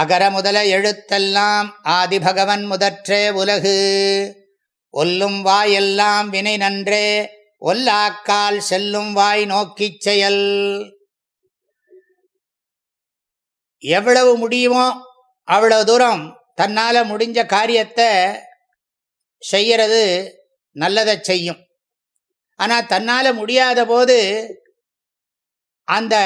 அகர முதல எழுத்தெல்லாம் ஆதிபகவன் முதற்றே உலகு. ஒல்லும் வாய் எல்லாம் வினை நன்றே ஒல்லாக்கால் செல்லும் வாய் நோக்கிச் செயல். எவ்வளவு முடியுமோ அவ்வளவு தூரம் தன்னால் முடிஞ்ச காரியத்தை செய்யறது நல்லதை செய்யும். ஆனால் தன்னால் முடியாத போது அந்த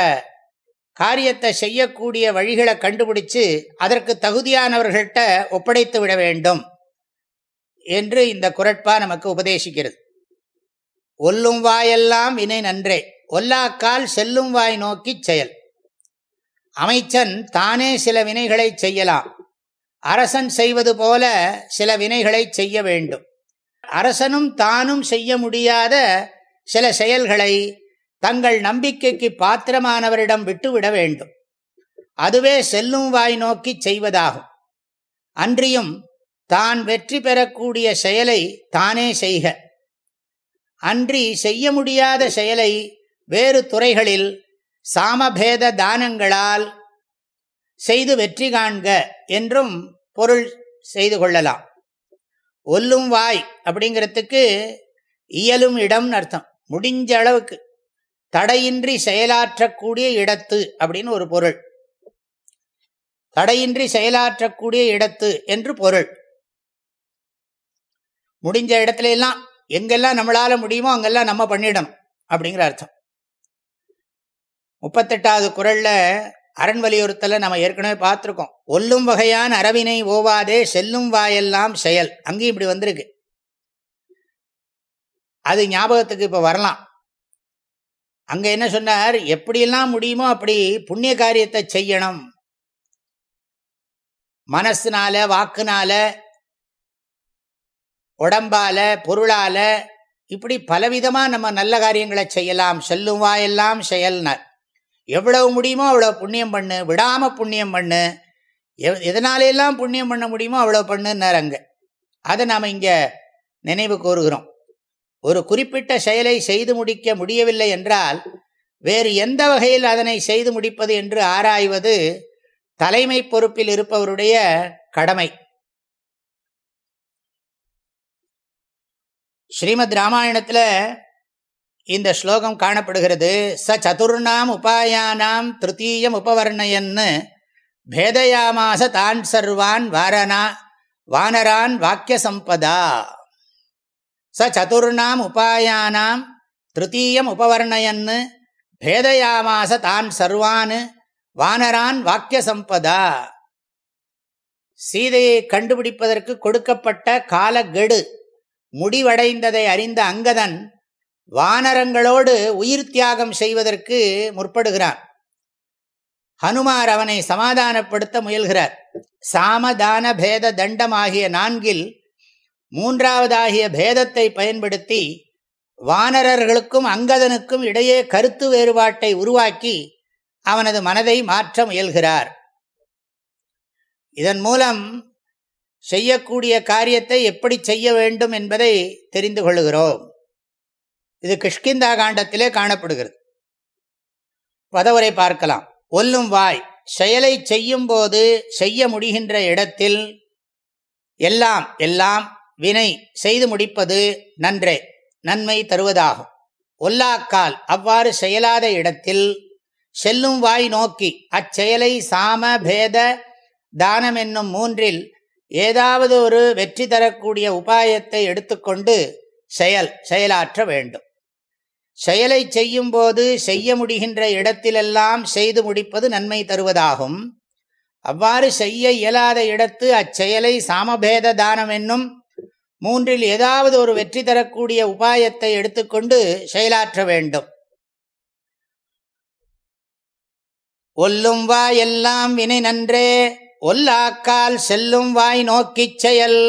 காரியத்தை செய்யக்கூடிய வழிகளை கண்டுபிடிச்சு அதற்கு தகுதியானவர்கள்ட்ட ஒப்படைத்து விட வேண்டும் என்று இந்த குரட்பா நமக்கு உபதேசிக்கிறது. ஒல்லும் வாயெல்லாம் வினை நன்றே. ஒல்லாக்கால் செல்லும் வாய் நோக்கி செயல். அமைச்சன் தானே சில வினைகளை செய்யலாம். அரசன் செய்வது போல சில வினைகளை செய்ய வேண்டும். அரசனும் தானும் செய்ய முடியாத சில செயல்களை தங்கள் நம்பிக்கைக்கு பாத்திரமானவரிடம் விட்டுவிட வேண்டும். அதுவே செல்லும் வாய் நோக்கி செய்வதாகும். அன்றியும் தான் வெற்றி பெறக்கூடிய செயலை தானே செய்க. அன்றி செய்ய முடியாத செயலை வேறு துறைகளில் சாமபேத தானங்களால் செய்து வெற்றி காண்க என்றும் பொருள் செய்து கொள்ளலாம். ஒல்லும் வாய் அப்படிங்கிறதுக்கு இயலும் இடம் அர்த்தம். முடிஞ்ச அளவுக்கு தடையின்றி செயலாற்றக்கூடிய இடத்து அப்படின்னு ஒரு பொருள். தடையின்றி செயலாற்றக்கூடிய இடத்து என்று பொருள். முடிஞ்ச இடத்துல எல்லாம் எங்கெல்லாம் நம்மளால முடியுமோ அங்கெல்லாம் நம்ம பண்ணிடணும் அப்படிங்கிற அர்த்தம். முப்பத்தெட்டாவது குரல்ல அரண் வலியுறுத்தல நம்ம ஏற்கனவே பார்த்துருக்கோம். ஒல்லும் வகையான அரவினை ஓவாதே செல்லும் வாயெல்லாம் செயல். அங்கேயும் இப்படி வந்திருக்கு. அது ஞாபகத்துக்கு இப்போ வரலாம். அங்க என்ன சொன்னார்? எப்படியெல்லாம் முடியுமோ அப்படி புண்ணிய காரியத்தை செய்யணும். மனசினால வாக்குனால உடம்பால பொருளால இப்படி பலவிதமா நம்ம நல்ல காரியங்களை செய்யலாம். செல்லும் வாயெல்லாம் செயல்னார். எவ்வளவு முடியுமோ அவ்வளோ புண்ணியம் பண்ணு. விடாம புண்ணியம் பண்ணு. எதனாலெல்லாம் புண்ணியம் பண்ண முடியுமோ அவ்வளோ பண்ணுன்னார் அங்க. அதை நாம் இங்கே நினைவு கூறுகிறோம். ஒரு குறிப்பிட்ட செயலை செய்து முடிக்க முடியவில்லை என்றால் வேறு எந்த வகையில் அதனை செய்து முடிப்பது என்று ஆராய்வது தலைமை பொறுப்பில் இருப்பவருடைய கடமை. ஸ்ரீமத் ராமாயணத்தில் இந்த ஸ்லோகம் காணப்படுகிறது. ச சதுர்ணாம் உபாயானாம் திருத்தீயம் உபவர்ணயன்னு பேதயாமாச தான் சர்வான் வாரணா வானரான் வாக்கிய சம்பதா. ச சதுர்ணாம் உபாயானாம் திருத்தீயம் உபவர்ணயன்னு பேதயாமாச தான் சர்வான் வானரான் வாக்கிய சம்பதா. சீதையை கண்டுபிடிப்பதற்கு கொடுக்கப்பட்ட காலகெடு முடிவடைந்ததை அறிந்த அங்கதன் வானரங்களோடு உயிர் தியாகம் செய்வதற்கு முற்படுகிறான். ஹனுமார் அவனை சமாதானப்படுத்த முயல்கிறார். சாமதான பேத தண்டம் ஆகிய நான்கில் மூன்றாவதாகிய பேதத்தை பயன்படுத்தி வானரர்களுக்கும் அங்கதனுக்கும் இடையே கருத்து வேறுபாட்டை உருவாக்கி அவனது மனதை மாற்ற முயல்கிறார். இதன் மூலம் செய்யக்கூடிய காரியத்தை எப்படி செய்ய வேண்டும் என்பதை தெரிந்து கொள்கிறோம். இது கிஷ்கிந்தா காண்டத்திலே காணப்படுகிறது. வதவரை பார்க்கலாம். ஒல்லும் வாய் செயலை செய்யும் போது செய்ய முடிகின்ற இடத்தில் எல்லாம் எல்லாம் வினை செய்து முடிப்பது நன்றே நன்மை தருவதாகும். ஒல்லாக்கால் அவ்வாறு செயலாத இடத்தில் செல்லும் வாய் நோக்கி அச்செயலை சாம பேத தானம் என்னும் மூன்றில் ஏதாவது ஒரு வெற்றி தரக்கூடிய உபாயத்தை எடுத்துக்கொண்டு செயல் செயலாற்ற வேண்டும். செயலை செய்யும் போது செய்ய முடிகின்ற இடத்திலெல்லாம் செய்து முடிப்பது நன்மை தருவதாகும். அவ்வாறு செய்ய இயலாத இடத்து அச்செயலை சாமபேத தானம் என்னும் மூன்றில் ஏதாவது ஒரு வெற்றி தரக்கூடிய உபாயத்தை எடுத்துக்கொண்டு செயலாற்ற வேண்டும். ஒல்லும் வா எல்லாம் வினை நன்றே ஒல்லாக்கால் செல்லும் வாய் நோக்கி செயல்.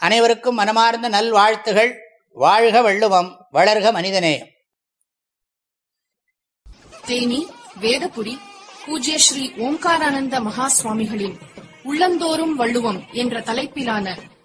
அனைவருக்கும் மனமார்ந்த நல்வாழ்த்துகள். வாழ்க வள்ளுவம் வளர்க மனிதநேயம். தேனி வேதபுடி பூஜ்ய ஸ்ரீ ஓம்காரானந்த மகா சுவாமிகளின் உள்ளந்தோறும் வள்ளுவம் என்ற தலைப்பிலான